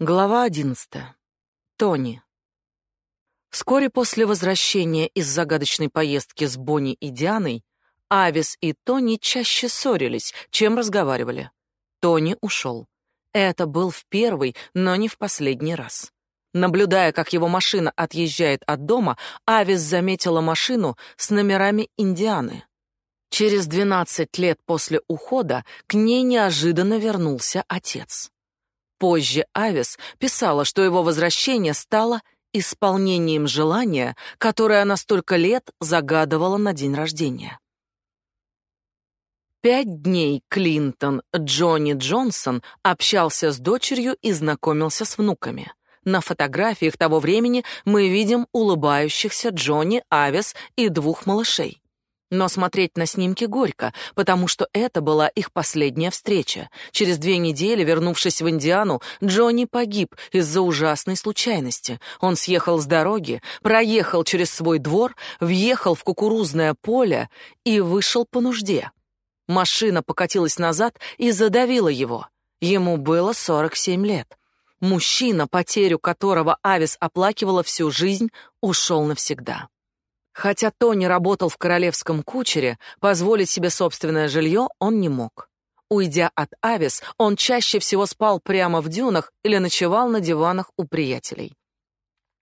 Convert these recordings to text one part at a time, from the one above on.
Глава одиннадцатая. Тони. Вскоре после возвращения из загадочной поездки с Бонни и Дианой, Авис и Тони чаще ссорились, чем разговаривали. Тони ушел. Это был в первый, но не в последний раз. Наблюдая, как его машина отъезжает от дома, Авис заметила машину с номерами Индианы. Через двенадцать лет после ухода к ней неожиданно вернулся отец. Позже Авис писала, что его возвращение стало исполнением желания, которое она столько лет загадывала на день рождения. Пять дней Клинтон Джонни Джонсон общался с дочерью и знакомился с внуками. На фотографиях того времени мы видим улыбающихся Джонни, Авис и двух малышей. Но смотреть на снимки горько, потому что это была их последняя встреча. Через две недели, вернувшись в Индиану, Джонни погиб из-за ужасной случайности. Он съехал с дороги, проехал через свой двор, въехал в кукурузное поле и вышел по нужде. Машина покатилась назад и задавила его. Ему было 47 лет. Мужчина, потерю которого Авис оплакивала всю жизнь, ушел навсегда. Хотя Тони работал в королевском кучере, позволить себе собственное жилье он не мог. Уйдя от Авис, он чаще всего спал прямо в дюнах или ночевал на диванах у приятелей.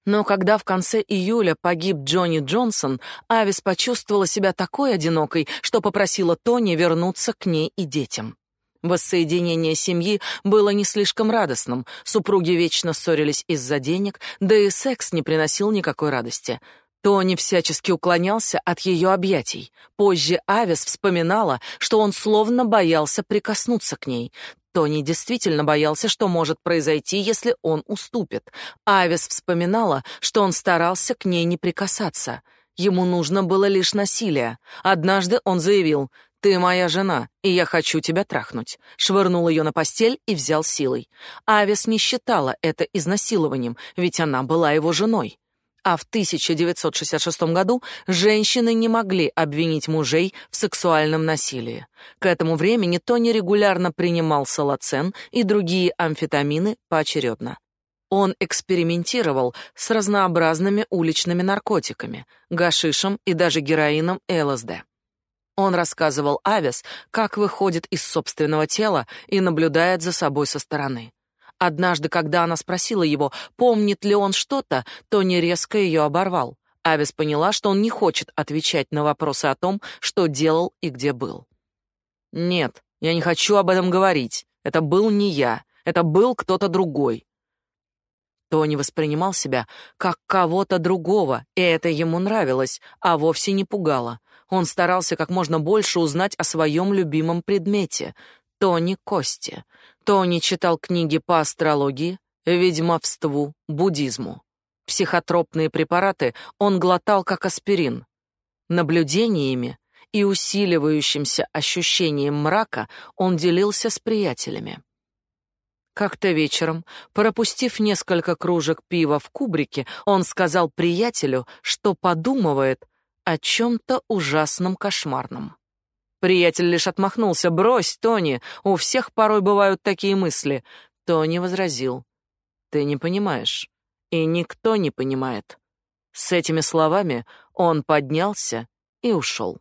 Но когда в конце июля погиб Джонни Джонсон, Авис почувствовала себя такой одинокой, что попросила Тони вернуться к ней и детям. Воссоединение семьи было не слишком радостным. Супруги вечно ссорились из-за денег, да и секс не приносил никакой радости. Тони всячески уклонялся от ее объятий. Позже Авис вспоминала, что он словно боялся прикоснуться к ней. Тони действительно боялся, что может произойти, если он уступит. Авис вспоминала, что он старался к ней не прикасаться. Ему нужно было лишь насилие. Однажды он заявил: «Ты моя жена, и я хочу тебя трахнуть». Швырнул ее на постель и взял силой. Авис не считала это изнасилованием, ведь она была его женой а в 1966 году женщины не могли обвинить мужей в сексуальном насилии. К этому времени Тони регулярно принимал салацен и другие амфетамины поочередно. Он экспериментировал с разнообразными уличными наркотиками, гашишем и даже героином ЛСД. Он рассказывал Авес, как выходит из собственного тела и наблюдает за собой со стороны. Однажды, когда она спросила его, помнит ли он что-то, Тони резко ее оборвал. Авис поняла, что он не хочет отвечать на вопросы о том, что делал и где был. «Нет, я не хочу об этом говорить. Это был не я. Это был кто-то другой». Тони воспринимал себя как кого-то другого, и это ему нравилось, а вовсе не пугало. Он старался как можно больше узнать о своем любимом предмете — Тони Кости. Тони читал книги по астрологии, ведьмовству, буддизму. Психотропные препараты он глотал как аспирин. Наблюдениями и усиливающимся ощущением мрака он делился с приятелями. Как-то вечером, пропустив несколько кружек пива в кубрике, он сказал приятелю, что подумывает о чем-то ужасном кошмарном. Приятель лишь отмахнулся. «Брось, Тони, у всех порой бывают такие мысли». Тони возразил. «Ты не понимаешь, и никто не понимает». С этими словами он поднялся и ушел.